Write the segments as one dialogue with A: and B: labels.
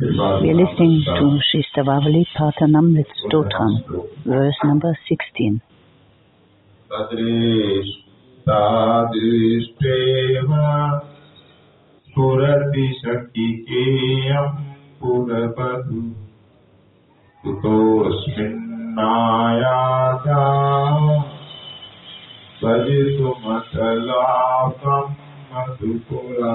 A: We are listening to Shistavavali Prarthanamrit Stotram, verse number 16.
B: तोस्मिन्नायाता भजतु मसलापं मधुकुला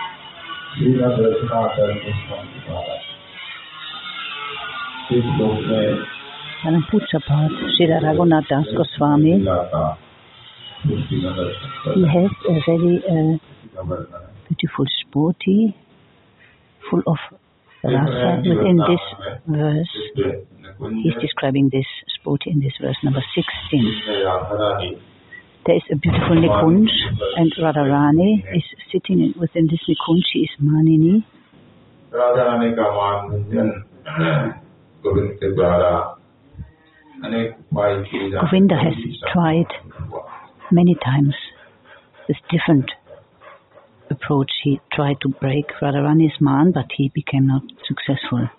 B: Shrimad रचनाचरण Goswami महाराज इस लोक में
A: Param Pujapat Srila Raghunath Das Goswami,
B: लीला का सृष्टि में दर्शन
A: he has a very uh,
B: का वर्णन है
A: beautiful sporty, full of rasa within this verse.
B: इसके निकुंज
A: He's describing this sporty in this verse number 16. There is a beautiful Nikunj and Radharani is sitting within this Nikunj. She is Manini.
B: Radharani ka
A: Govinda has tried many times with different approach. He tried to break Radharani's man, but he became not successful.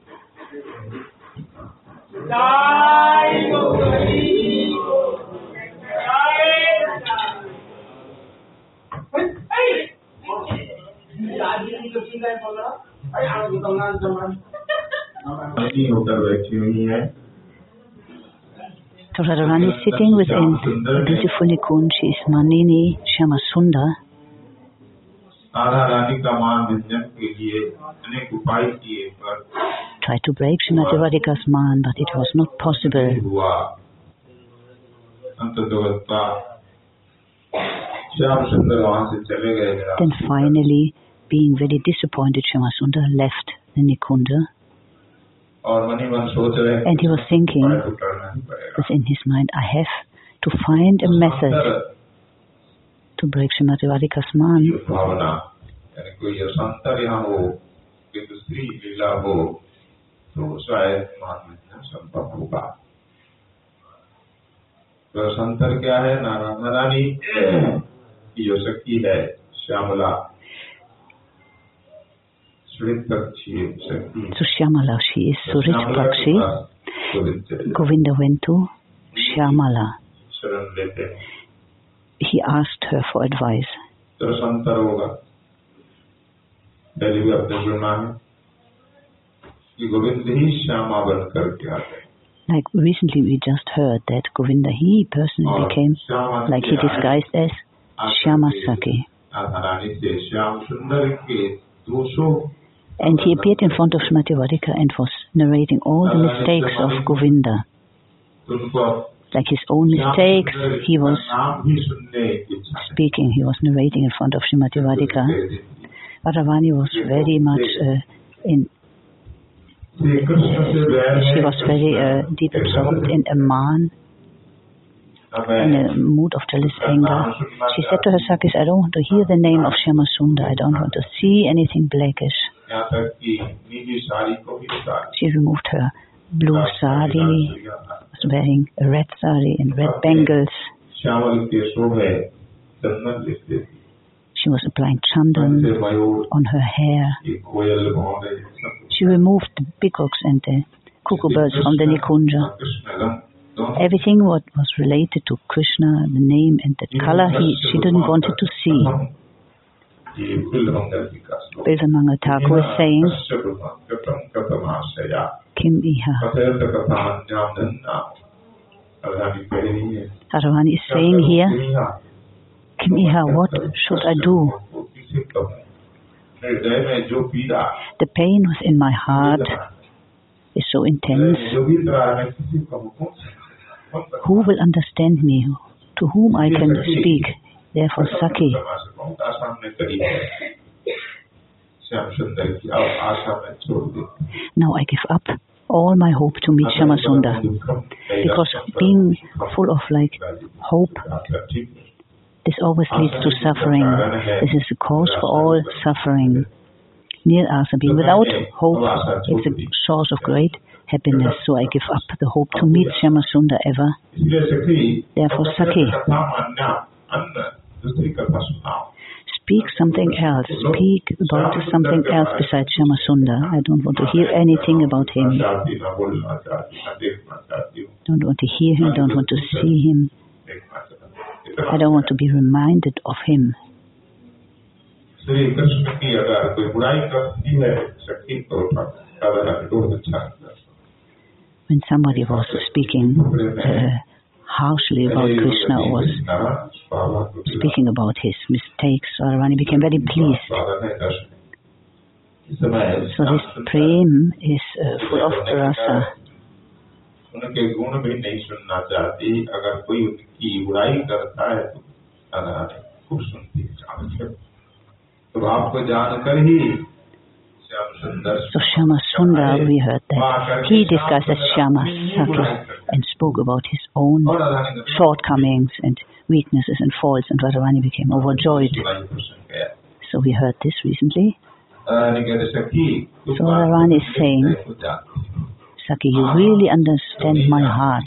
A: Radharani is sitting within the beautiful she is Manini
B: Shamasunda.
A: Tried to break Srimati Radhika's man, but it was not possible. Then finally, being very disappointed, Shamasunda left the
B: Nikunja.
A: And he was thinking
B: was
A: in his mind, I have to find a method to break Srimati Radhika's man.
B: तो संतर क्या है नारायण नारायणी की जो शक्ति है
A: zu Shyamala. She is Surit Pakshi. Govinda went to Shyamala. He asked her for advice. Like recently we just heard that Govinda, he personally became like he disguised as Shyama Saki and he appeared in front of Smativarika and was narrating all the uh, mistakes of Govinda. Like his own mistakes, he was speaking, he was narrating in front of Srimati Radhika. Radharani was very much uh, in, she was very uh, deep absorbed in a man in a mood of jealous anger. She said to her Sakis, I don't want to hear the name of Shyamasunda. I don't want to see anything blackish. She's removed her blue sari, was wearing a red sari and red bangles. She was applying chandan on her hair. She removed the peacocks and the cuckoo birds from the Nikunja. Everything what was related to Krishna, the name and the color, he, she didn't want it to see
B: is
A: Besamanga Thakur was saying, Kim Iha. Radharani is saying here, Kim Iha, what should I do? The pain was in my heart is so intense. Who will understand me? To whom I can speak? Therefore, Saki,
B: बहुत आसान में करी है श्याम सुंदर की अब आशा में छोड़ दी
A: now I give up all my hope to meet Shamasunda. Because being full of like hope, this always leads to suffering. This is the cause for all suffering. Near Asa, being without hope is the source of great happiness. So I give up the hope to meet Shamasunda ever. Therefore, Saki, speak something else. Speak about something else besides Shamasunda. I don't want to hear anything about him. Don't want to hear him, don't want to see him. I don't want to be reminded of him. When somebody was speaking, uh, harshly about Krishna or was speaking about his mistakes, Radharani became very pleased. So this prem is uh, full of rasa.
B: उनके गुण भी नहीं सुनना चाहती अगर कोई उनकी बुराई करता है तो राधारानी खूब सुनती है तो आपको जानकर ही श्याम सुंदर
A: so Shama Sundar, we heard that he discussed as Shama Saki and spoke about his own shortcomings and weaknesses and faults and Radharani became overjoyed. So we heard this recently. So Radharani is saying, Saki, you really understand my heart.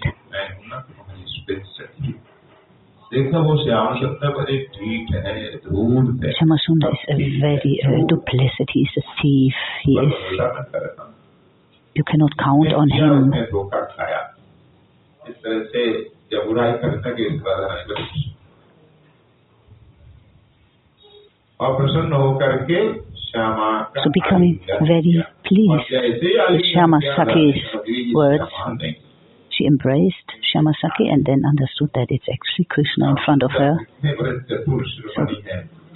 A: Samasunda is a very uh, duplicit. He is a thief. He is. You cannot count on him. So becoming very pleased
B: with
A: Shama Saki's words she embraced Shamasaki and then understood that it's actually Krishna in front of her.
B: So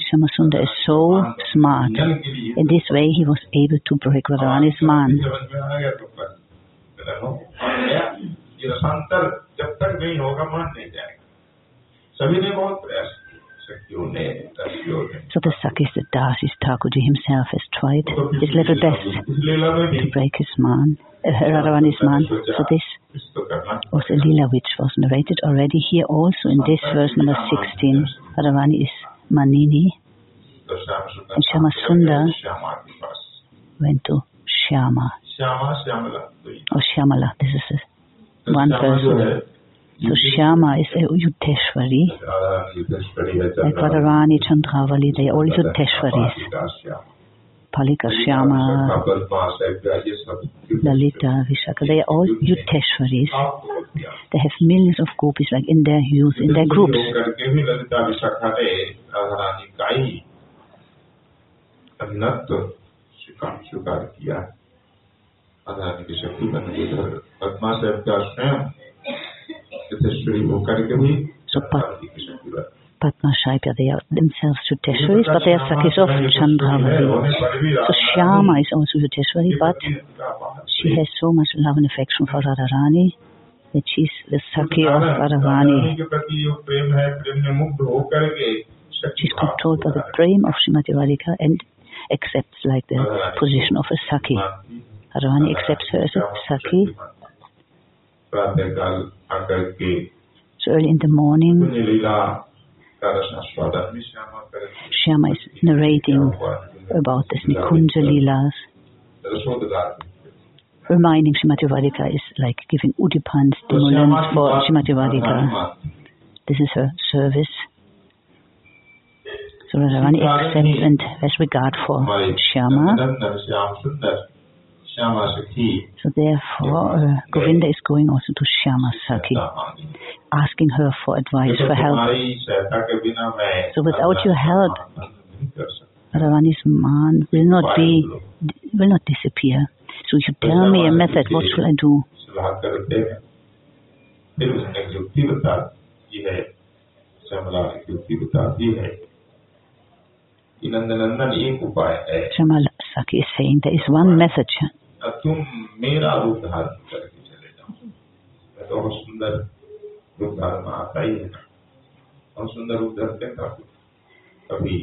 A: Shamasunda is so smart. In this way he was able to break Radharani's man. So the Sakis, the Dasis, Thakurji himself has tried his level best to break his man. Uh, Radharani's man. So this was a lila which was narrated already here also in this verse number 16. Radhavani is Manini and
B: Shamasunda
A: went to Shyama. Or oh, Shyamala, this is one person. So Shyama is
B: uh, a Yutheshwari.
A: Like Radharani, Chandravali, they are all Yutheshwaris. Palikashyama, Lalita, Vishaka, they are all Yukteswaris. They have millions of gopis like in their youth, in their groups. So, Padmashaika, they are themselves Suteshwaris, but they are Sakis of Chandravali. So Shyama is also Suteshwari, but she has so much love and affection for Radharani that she is the Sakhi of Radharani.
B: She
A: is controlled by the prema of Srimati Radhika and accepts like the position of a Sakhi. Radharani accepts her as a
B: Sakhi.
A: So early in the morning, Shyama is narrating about this Nikunja Leelas. Reminding Srimati Radhika is like giving Udipan stimulants for Srimati Radhika. This is her service. So Radharani accepts and has regard for Shyama. So therefore, uh, Govinda is going also to Shyama Saki, asking her for advice, for help. So without your help, Ravani's man will not be, will not disappear. So you tell me a method, what should I do? Shyama is saying there is one
B: message. तुम मेरा रूप धारण करके चले जाओ मैं तो बहुत सुंदर रूप धारण में आता ही है ना बहुत सुंदर रूप धरते हैं ठाकुर कभी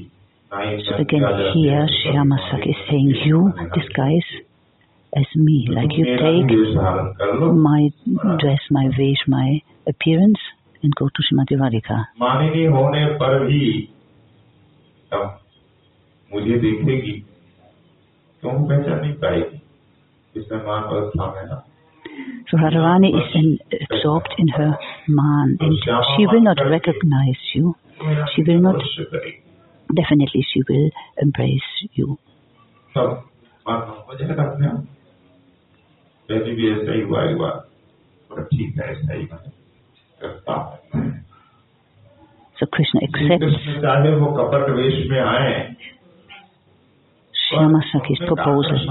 A: So again here, Shyama Saki is saying, you disguise as me, like you take my dress, my vesh, my appearance and go to Srimati Radhika.
B: मानिनी होने पर भी अब मुझे देखेगी तो पहचान नहीं पाएगी
A: So Radharani is then absorbed in her man and she will not recognize you. She will not,
B: अवश्य करेगी
A: definitely she will embrace you.
B: सब मान हो जाएगा अपने आप पहले भी ऐसा ही हुआ एक बार पर ठीक है ऐसा ही मैं करता हूँ
A: So Krishna accepts
B: कृष्ण चाहे वो कपट वेश में आए
A: Shyama Sakhi's proposal.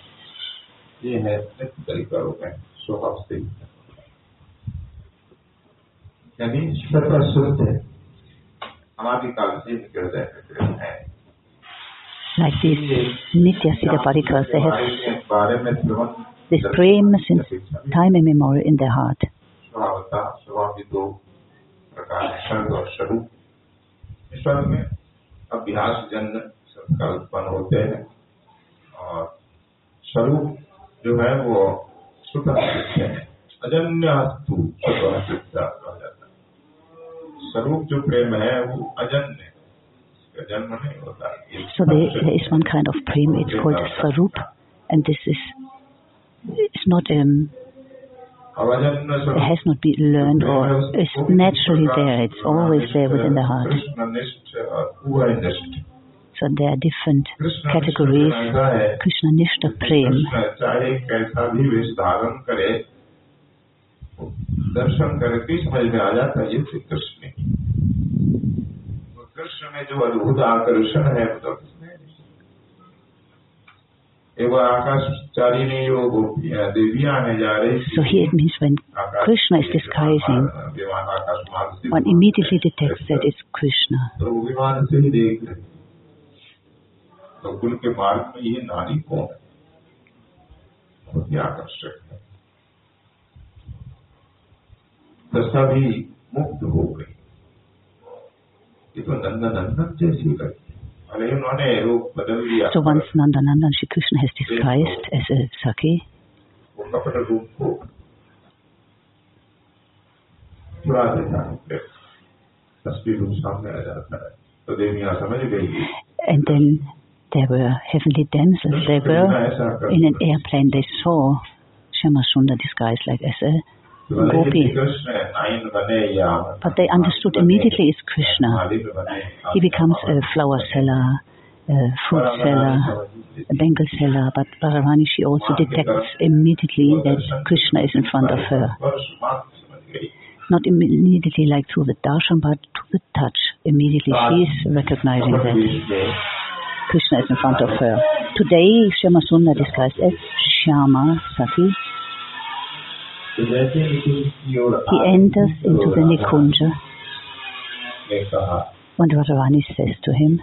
B: ये है प्रैक्टिकली करोगे सो ऑफ़ थिंग यानी सर्वश्रुत है हमारी कागज़ी हृदय में है
A: Like this, Nitya
B: Siddhaparika says,
A: this prema since time immemorial in their heart.
B: ईश्वर में अभ्यास जन्म सबका उत्पन्न होते हैं और स्वरूप जो है वो स्वतंत्र सिद्ध है अजन्य अस्तु स्वतः सिद्ध कहा जाता है स्वरूप जो प्रेम है वो अजन्य है इसका जन्म नहीं होता ये
A: So there, there is one kind of prema, it's called Swarup, and this is it's not um,
B: और अजन्य
A: it
B: स्वरूप
A: has not been learned or is naturally there. It's always there within the heart.
B: कृष्णनिष्ठ और उभयनिष्ठ
A: So there are different
B: Krishna
A: categories.
B: ऐसा है
A: Krishna Nishta Prem.
B: Krishna चाहे कैसा भी वेश धारण करे दर्शन करके ही समझ में आ जाता है ये श्री कृष्ण है। तो कृष्ण में जो अद्भुत आकर्षण है वो तो किसमें है नहीं। एक बार आकाशचारी ने जो गोपियां देवियां हैं जा रही थी
A: So here it means when
B: Akash
A: Krishna is
B: के
A: disguising,
B: विमान आकाश मार्ग से
A: one immediately detects that it's Krishna.
B: तो कुल के मार्ग में ये नारी कौन है बहुत ही आकर्षक है दशा भी मुक्त हो गई ये तो नंदन नंदनंदन जैसी लगी
A: So once Nanda Nandanandan Shri Krishna has disguised as a Saki, and then There were heavenly damsels. They were in an airplane. They saw Shamasunda disguised like as a gopi. But they understood immediately it's Krishna. He becomes a flower seller, a fruit seller, a Bengal seller. But Bharavani, she also detects immediately that Krishna is in front of her. Not immediately like through the darshan, but to the touch. Immediately she is recognizing that. Krishna is in front of her. Today, Shama Sunda disguised as Shama Sati. He enters into the Nikunja. Und Radharani says to him,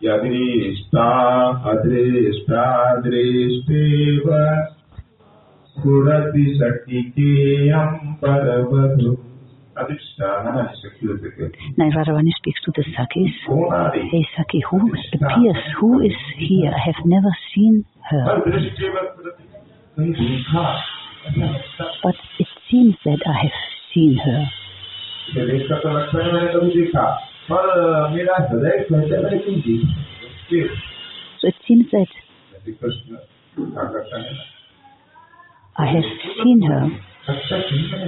B: Yadrishta adrishta adrishteva surati sakikeyam
A: paravadu Naivaravanin speaks to the Sakis. Hey Saki, who appears, who is here? I have never seen her. But it seems that I have seen her. So it seems that I have seen her.
B: अच्छा ठीक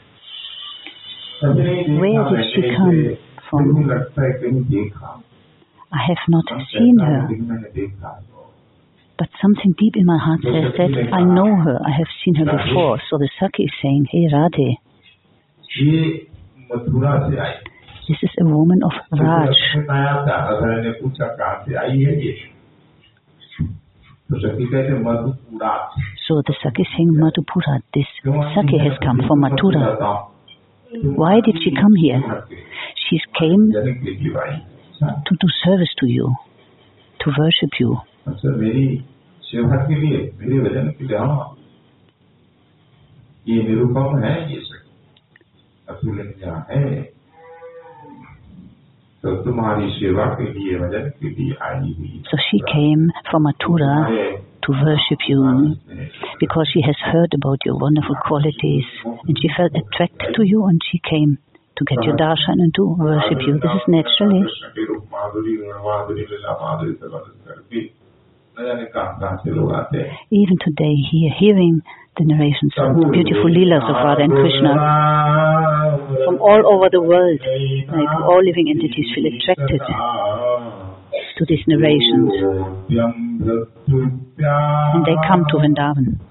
A: Where did she come from? I have not seen her. But something deep in my heart says that I know her, I have seen her before. So the Saki is saying, Hey Radhe, this is a woman of Raj. So the Saki is saying Madhupura, this Saki has come from Mathura. Why did she come here? She came
B: जनक लिखी भाई अच्छा
A: to do service to you, to worship you.
B: अच्छा मेरी सेवा के लिए मेरे वजन के लिए हाँ ये निरुपम है ये सखी अतुलनीय है तो तुम्हारी सेवा के लिए वजन के लिए आई हुई
A: So she came from Mathura
B: है
A: to worship you because she has heard about your wonderful qualities and she felt attracted to you and she came to get your darshan and to worship you. This is naturally. Even today, here, hearing the narrations of the beautiful Leelas of Radha and Krishna from all over the world, like all living entities feel attracted to these narrations. And they come to Vrindavan.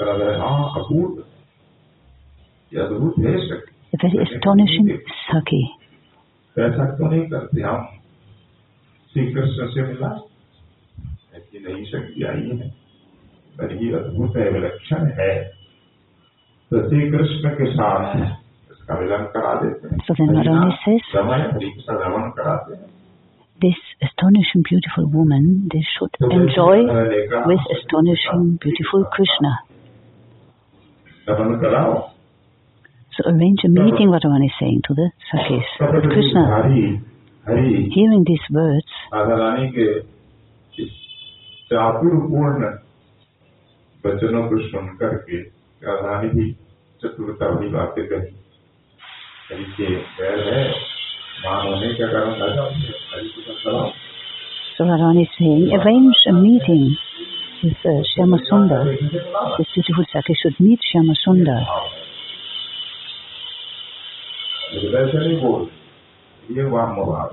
B: अप्रतिम है पर अगर हाँ अपूर्व ये अद्भुत है सखी
A: a very astonishing Saki.
B: ऐसा क्यों नहीं करते हम श्री कृष्ण से मिला ऐसी नई शक्ति आई है पर ये अद्भुत है विलक्षण है तो श्री कृष्ण के साथ इसका मिलन करा देते हैं
A: So then Radharani says,
B: समय हरि का रमन कराते हैं
A: this astonishing beautiful woman, they should enjoy with astonishing beautiful Krishna.
B: Raman कराओ
A: So arrange a meeting, Radharani is saying to the Sakis. But Krishna,
B: Hari Hari
A: hearing these words,
B: Radha Rani के इस चातुर्पूर्ण वचनों को सुन करके राधा रानी भी चतुरता वाली बातें कही हरि के बैर है मान होने के कारण राजा हरि को कराओ
A: so Radharani is saying, arrange a meeting with uh, Shyama Sundar. This beautiful Saki should meet Shyama Sundar.
B: वैसे नहीं बोल ये वाम भाव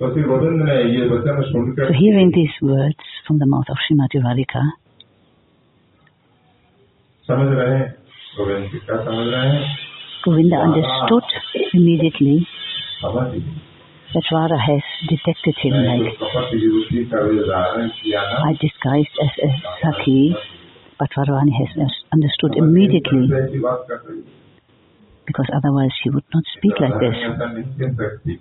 B: तो फिर गोविंद ने ये वचन
A: So
B: सुनकर
A: hearing these words from the mouth of Srimati Radhika,
B: समझ रहे हैं गोविंद जी क्या समझ रहे हैं
A: Govinda understood immediately
B: समझ लीजिए
A: that Radha has detected him
B: मैं
A: like
B: जो कपट युवती का भी उदाहरण किया ना
A: I disguised as a Saki, but Radharani has understood immediately
B: ऐसी बात कर रही है।
A: because otherwise she would not speak like this.
B: ऐसा नहीं कह सकती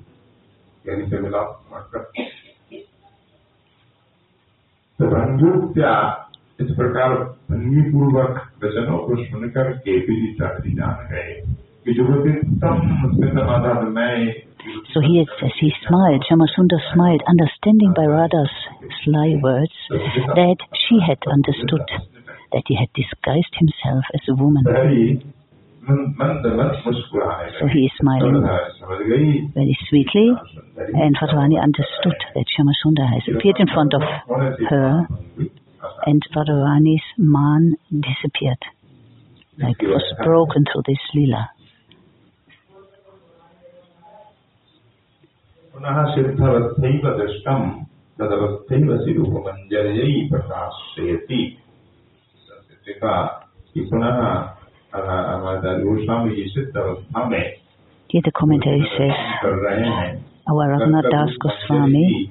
B: यानी से मिला मत कर तो रंगूप्या इस प्रकार भंगी पूर्वक वचनों को सुनकर के भी चाकरी जान गए कि जो उत्तम स्मितमाधान मैं
A: so he, says, he smiled, Shamasunda smiled, understanding by Radha's sly words that she had understood that he had disguised himself as a woman. So he is smiling very sweetly and Radharani understood that Shamasunda has appeared in front of her and Radharani's man disappeared, like was broken through this lila.
B: पुनः सिद्धवस्थैव दृष्टम तदवस्थैव सिरूपमंजर्यै प्रकाशयति। का कि पुनः में
A: Here the commentary says,
B: हैं
A: our Raghunath Das Goswami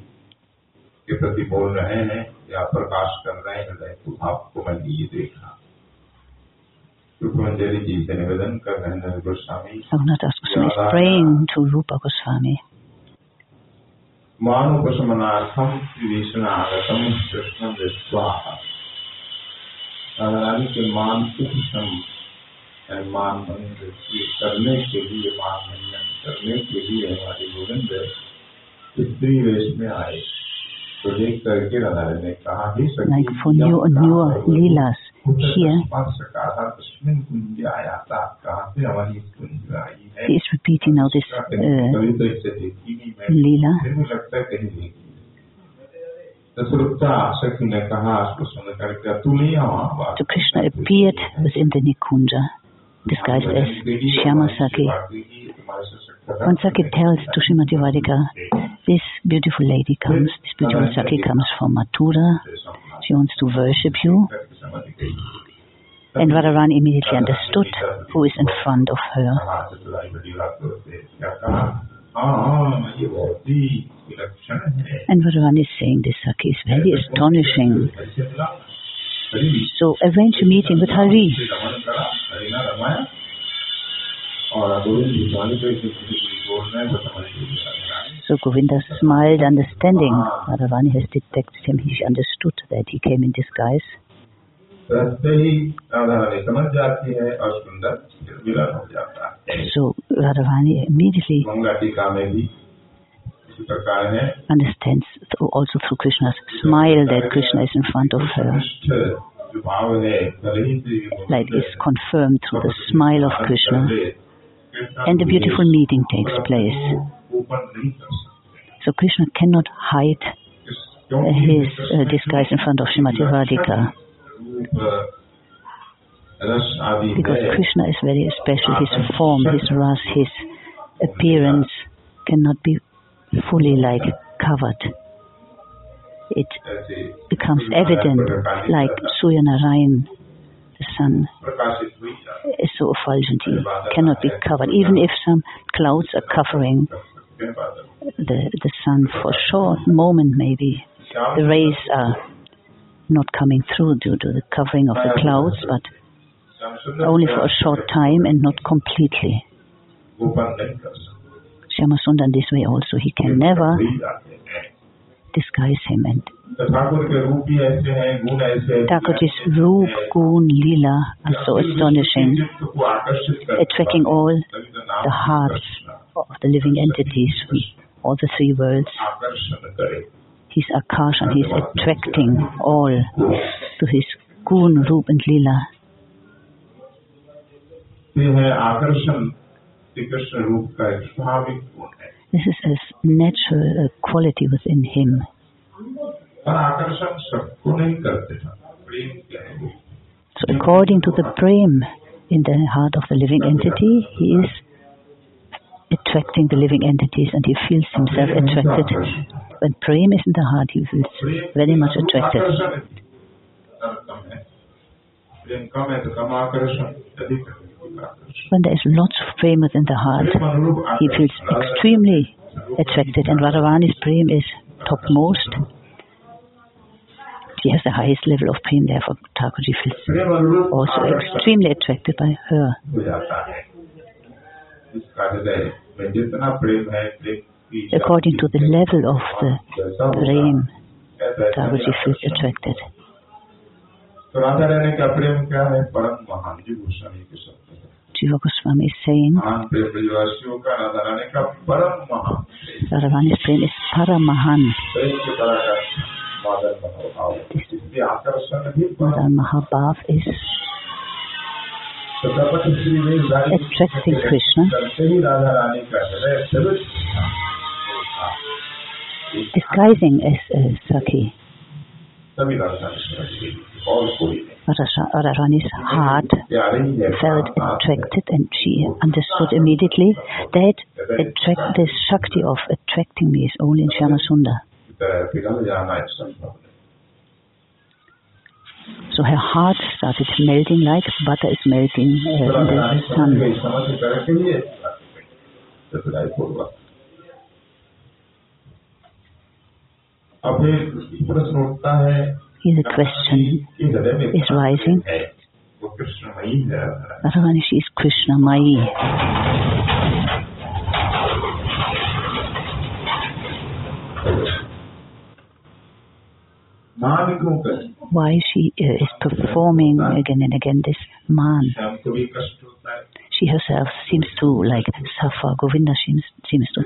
B: के प्रति बोल रहे हैं या प्रकाश कर रहे हैं हृदय को आपको मैंने ये देखा रुक्मंजरी जी से निवेदन कर रहे हैं Goswami.
A: Raghunath Das Goswami is praying to Rupa Goswami.
B: मानुपशमनार्थम विवेचनागतम Krishna रानी के मानसिक उपशम मान भंग करने के लिए मान भंजन करने के लिए, हमारे गोविंद स्त्री वेश में आए।
A: like for new and newer Leelas here, he is repeating all this uh, Leela. So Krishna appeared within the Nikunja, disguised as Shyamasaki. When Saki tells to Srimati this beautiful lady comes this beautiful uh, Saki comes from Mathura. She wants to worship you. And Radharani immediately understood who is in front of her. And Radharani is saying this Saki is very astonishing. So arrange a meeting with Hari so Govinda smiled, understanding. Radharani has detected him. He understood that he came in disguise. So Radharani immediately understands also through Krishna's smile that Krishna is in front of her. Light is confirmed through the smile of Krishna and a beautiful meeting takes place. So Krishna cannot hide uh, his uh, disguise in front of Srimati Radhika. Because Krishna is very special, his form, his ras, his appearance cannot be fully like covered. It becomes evident like Suryanarayan, the sun is so unfortunately cannot be covered. Even if some clouds are covering the, the sun for a short moment maybe, the rays are not coming through due to the covering of the clouds, but only for a short time and not completely. Shyamasundar this way also, he can never disguise him. And
B: तो ठाकुर के रूप ही ऐसे हैं गुण ऐसे हैं
A: Thakurji's Roop, Gun, Lila are so astonishing,
B: चित्त को आकर्षित करते
A: attracting all
B: तभी तो नाम
A: the hearts of the living entities from all the three worlds.
B: आकर्षण करे
A: He's Akash and he's attracting all to his Gun, Roop and Lila.
B: ये है आकर्षण श्री कृष्ण रूप का एक स्वाभाविक गुण है
A: This is his natural quality within him. So according to the prem in the heart of the living entity, he is attracting the living entities and he feels himself attracted. When prem is in the heart, he feels very much attracted. When there is lots of premas in the heart, he feels extremely attracted and Radharani's prem is topmost. She has the highest level of prem, therefore Thakurji feels also extremely attracted by her. According to the level of the prem, Thakurji feels attracted.
B: तो राधा रानी का प्रेम क्या है? परम महान। जी गोस्वामी के शब्द
A: जीव गोस्वामी सही
B: महान का राधा रानी का परम महान
A: सर्वानी
B: प्रेम इस परम महान। प्रेम। महाभाव इस
A: Attracting Krishna. Disguising as a Saki. Rajarani's heart felt attracted and she understood immediately that attract, this Shakti of attracting me is only in
B: Shyamasunda.
A: So her heart started melting like butter is melting uh, in the sun. Is a question is rising. Radhavanishi is Krishna
B: Krishnamayi.
A: Why she is performing again and again this man. She herself seems to like suffer. Govinda seems, seems to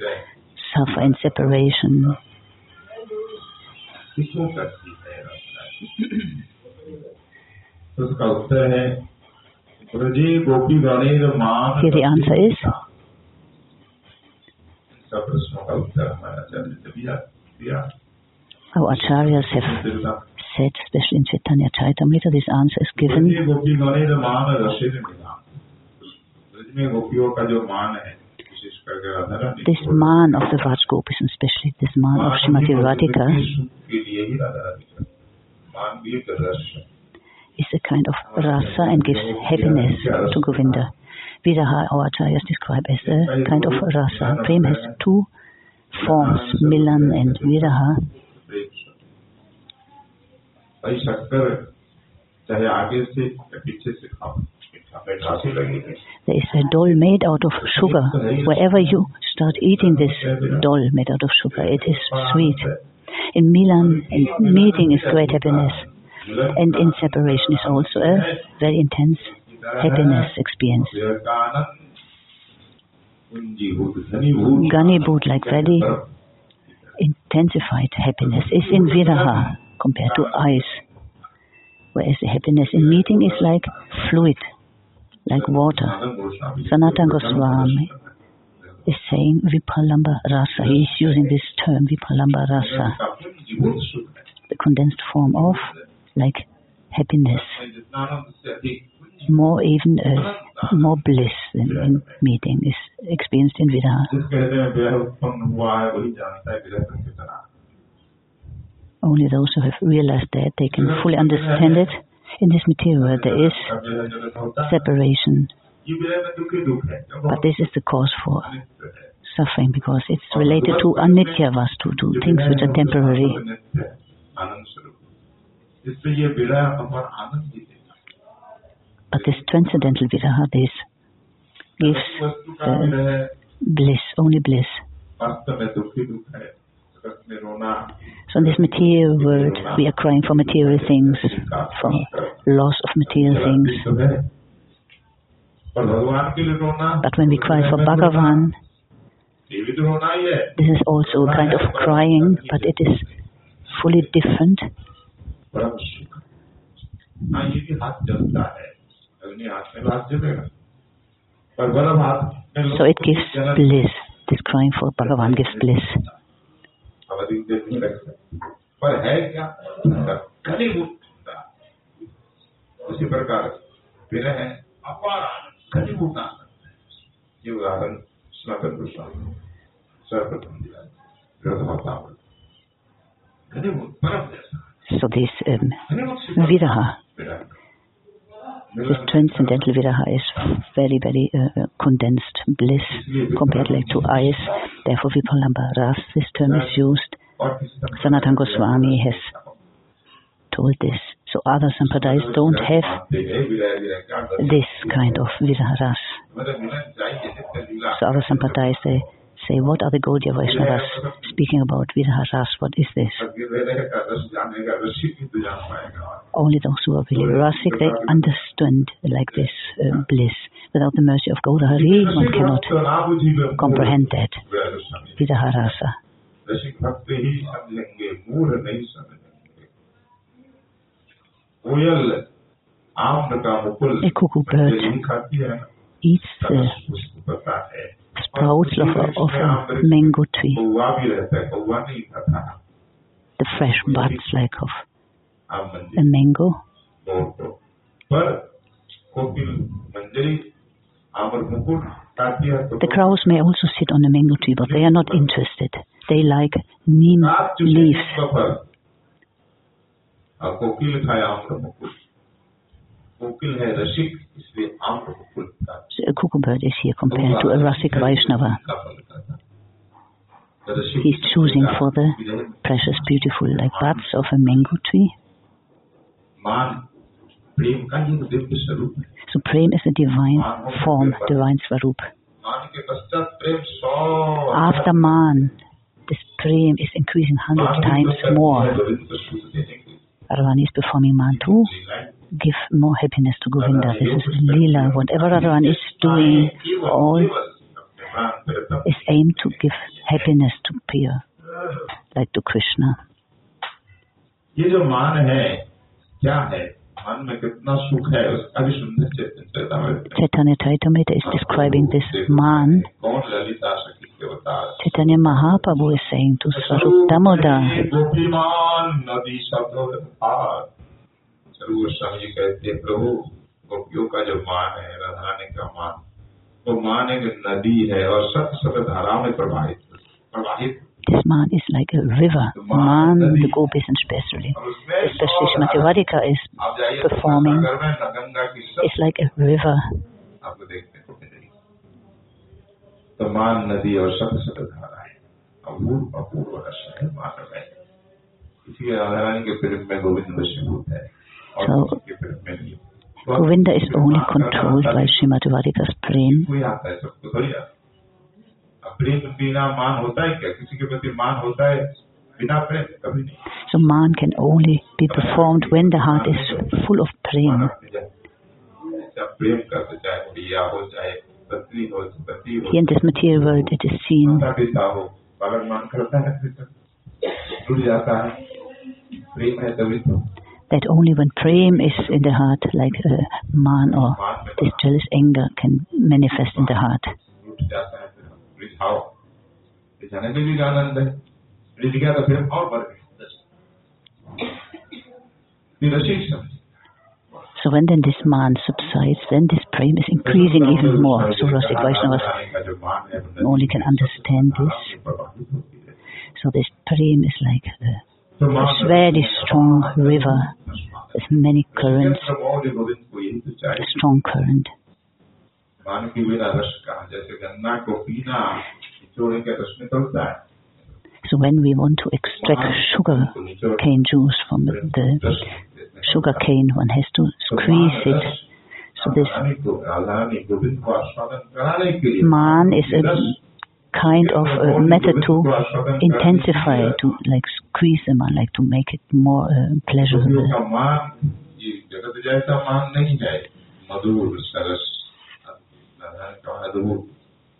A: suffer in separation.
B: Vishnu का गीत है तो उसका उत्तर है ब्रजे गोपी गणेर मान
A: answer is
B: सब प्रश्नों का उत्तर हमारा आचार्य दिया दिया
A: acharyas have said, especially in Chaitanya Charitamrita, this answer is given.
B: गोपियों का जो मान है विशेष करके Radha Rani
A: This man of the Raj Gopis, and especially this man of Srimati Radhika,
B: के लिए ही राधा रानी का मान भी एक रस है
A: is a kind of rasa and gives happiness to Govinda. Viraha, our acharyas describe as a kind of rasa. Prem has two forms, Milan and Viraha.
B: प्रेम से भाई शक्कर चाहे आगे से या पीछे से खाओ
A: there is a doll made out of sugar. Wherever you start eating this doll made out of sugar, it is sweet. In Milan, meeting is great happiness. And in separation is also a very intense happiness experience. Gani like very intensified happiness, is in Viraha compared to ice. Whereas the happiness in meeting is like fluid like water. Sanatana Goswami is saying Vipralambha Rasa. He is using this term Vipralambha Rasa, the condensed form of like happiness, more even uh, more bliss in, in, meeting is experienced in
B: Vidha.
A: Only those who have realized that they can fully understand it. In this material there is separation. But this is the cause for suffering because it's related to anitya vastu, to things which are temporary. But this transcendental viraha, this gives bliss, only bliss. On this material world, we are crying for material things, for loss of material things. But when we cry for Bhagavan, this is also a kind of crying, but it is fully different. So it gives bliss. This crying for Bhagavan gives bliss.
B: सकते पर है क्या? कली होता उसी प्रकार फिर है अपार कली होता ये उदाहरण सनातन गोस्वामी सर्वप्रथम दिया। घनीभूत परम जैसा।
A: So this um,
B: घनीभूत
A: viraha, This transcendental Viraha is very, very uh, uh, condensed bliss compared like to ice. Therefore, Vipralambha Ras, this term is used. Sanatan Goswami has told this. So other sampradayas don't have this kind of
B: viraharas.
A: So other sampradayas, they say, what are the Gaudiya Vaishnavas speaking about Vidahasas? What is this? Only those who are really Rasik, they understand like this uh, bliss. Without the mercy of Gaurahari, one cannot comprehend that.
B: Vidaharasa.
A: A cuckoo bird eats the sprouts of a, of a mango tree. The fresh buds like of a mango. The crows may also sit on a mango tree, but they are not interested. They like neem leaves. A cuckoo bird is here compared to a Rasik Vaishnava. He's choosing for the precious, beautiful, like buds of a mango tree. So Prem is the divine form, divine Swarup. After Man, this Prem is increasing hundred times more. Arvani is performing Man too give more happiness to Govinda. This is Leela. Whatever Radharani is doing, all is aimed to give happiness to Priya, like to Krishna.
B: ये जो मान है क्या है मान में कितना सुख है उसका भी सुंदर चेतन चेतावृत्ति
A: Chaitanya Charitamrita is describing this man.
B: कौन ललिता सखी के अवतार
A: Chaitanya Mahaprabhu is saying to Swarup Damodar,
B: गोपीमान नदी शब्द कहते हैं प्रभु गोपियों का जो मान है राधारानी का मान वो मान एक नदी है और सत सत धारा में प्रवाहित प्रवाहित
A: this man is like a river. Man, the gopis especially. Especially Srimati Radhika is performing.
B: की सब
A: is like a river.
B: तो मान नदी और सत सत धारा है अपूर्व अपूर्व रस है मानव है इसलिए राधारानी के प्रेम में गोविंद वशीभूत है
A: So Govinda is only controlled by Srimati Radhika's
B: brain.
A: So man can only be performed when the heart is full of
B: prema.
A: Here in this material world it is seen that only when prem is in the heart, like a man or this jealous anger can manifest in the heart. So when then this man subsides, then this prem is increasing even more. So Rasic Vaishnavas only can understand this. So this prem is like... the a very strong river with many currents, a strong current. So when we want to extract sugar cane juice from the sugar cane, one has to squeeze it. So this man is a kind of a method to intensify, to like squeeze the man, like to make it more uh,
B: गोपियों
A: pleasurable.
B: का मान ये जगत जैसा मान नहीं है मधुर सरस राधारानी का मधुर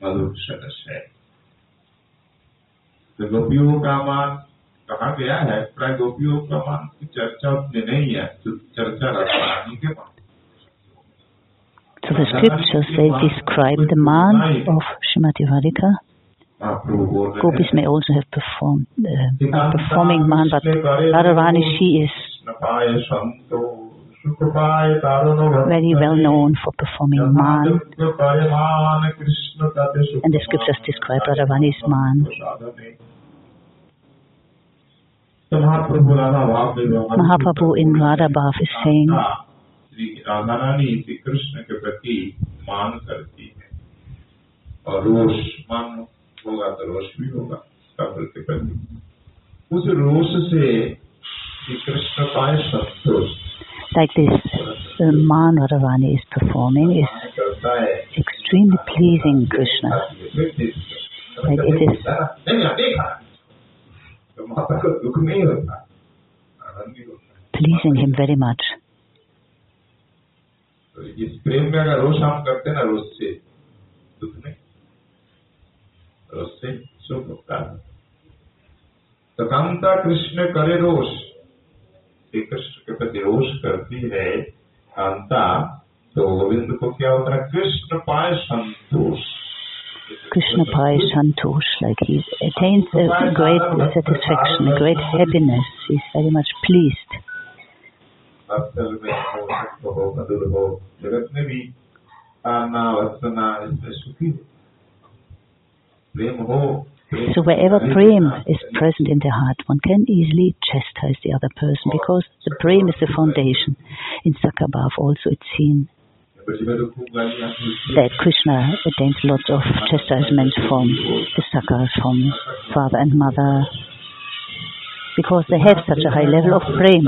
B: मधुर सरस है तो गोपियों का मान कहा गया है प्राय गोपियों का मान की चर्चा उतनी नहीं है तो चर्चा राधारानी के मान
A: So the scriptures they describe the man of Srimati Radhika.
B: महाप्रभु बोल रहे
A: Gopis
B: हैं
A: may also have performed, uh, are performing man, but Radharani, she is
B: कृष्णपाय संतो सुखपाय तारुणो
A: very well known for performing man.
B: कृष्णपाय मान कृष्ण तत् सुख
A: And the scriptures describe Radharani's man.
B: तो महाप्रभु राधा भाव में
A: Mahaprabhu in Radha Bhav is saying,
B: Shri Radha Rani Shri Krishna के प्रति मान करती है और रोष मान होगा तो रोष भी होगा सब्र के प्रति उस रोष से कृष्ण पाए संतोष
A: like this uh, man Radharani is performing is extremely pleasing Krishna. Like it is
B: तो माता को दुख नहीं होता आनंद भी होता है
A: pleasing him very much.
B: तो इस प्रेम में अगर रोष हम करते हैं ना रोष से दुख नहीं रोष से सुख होता है तो कांता कृष्ण करे रोष श्री कृष्ण के प्रति रोष करती है कांता तो गोविंद को क्या होता है कृष्ण पाए संतोष
A: Krishna Pai Santosh, like he attains a great satisfaction, a great happiness. He's very much pleased.
B: असल में हो सुख हो मधुर हो जगत में भी ताना वसना इसमें सुखी हो प्रेम हो प्रेम
A: So wherever prem is present in the heart, one can easily chastise the other person because the prem is the foundation. In Sakabhav also it's seen that Krishna attains lots of chastisement from the Sakas, from father and mother, because they have such a high level of prem.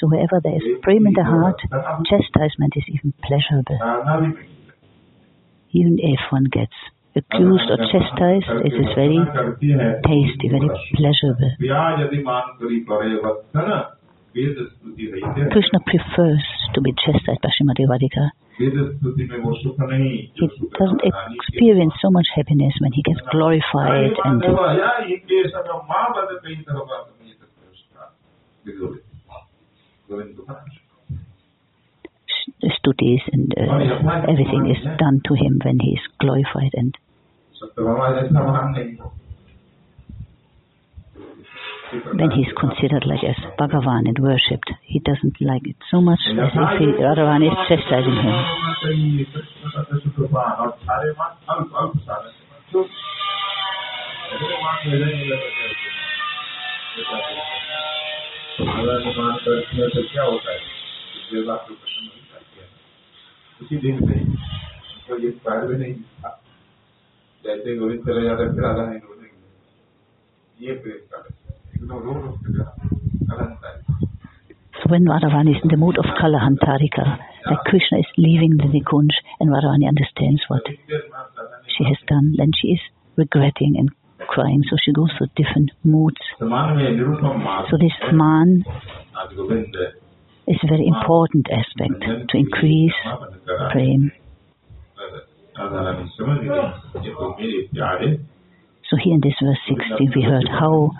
A: So wherever there is prem in the heart, chastisement is even pleasurable, even if one gets accused or chastised, it is very tasty, very pleasurable. Krishna prefers to be chastised by Srimati Radhika. He doesn't experience so much happiness when he gets glorified and... studies and uh, everything is done to him when he is glorified and when he is considered like as Bhagavan and worshipped. He doesn't like it so much as if he, Radharani is chastising him.
B: किसी दिन में तो ये नहीं था जैसे चले जाते फिर आधा नहीं रोने के ये प्रेम का रो रो के
A: So when Radharani is in the mood of Kalahantarita, like Krishna is leaving the Nikunj and Radharani understands what she has done, then she is regretting and crying. So she goes through different moods. So this man is a very important aspect to increase prem. So here in this verse 16 we heard how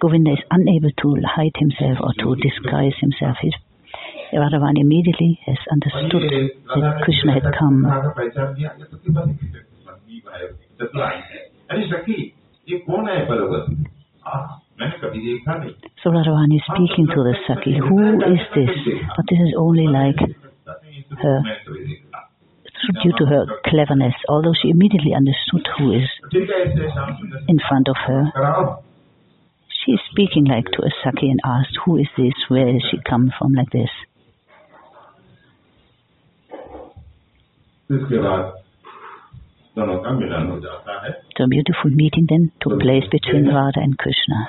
A: Govinda is unable to hide himself or to disguise himself. His Radharani immediately has understood that Krishna had come. Solaravani speaking to the Saki. Who is this? But this is only like her, due to her cleverness, although she immediately understood who is in front of her. She is speaking like to a Saki and asked, who is this? Where is she come from like this? So a beautiful meeting then took place between Radha and Krishna.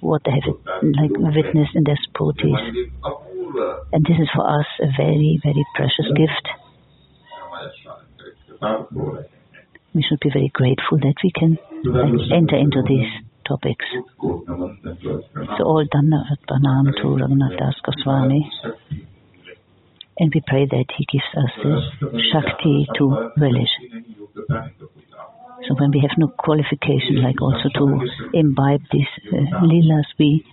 A: what they have like witnessed in their
B: sphurtis.
A: And this is for us a very, very precious gift. We should be very grateful that we can enter into these topics. So all done to Raghunath Das Goswami. And we pray that he gives us the Shakti to relish when we have no qualification, like also to imbibe these uh, lilas, we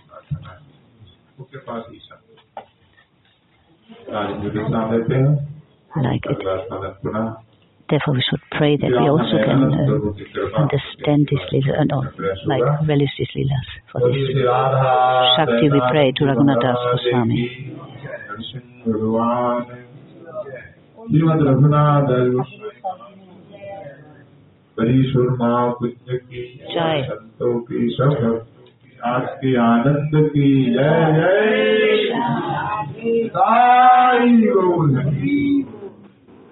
A: like it. Therefore, we should pray that we also can uh, understand these lilas, uh, no, like relish these lilas. For this Shakti, we pray to Raghunath Das Goswami.
B: Harishwar महापुण्य की संतों की सब आज के आनंद की जय जय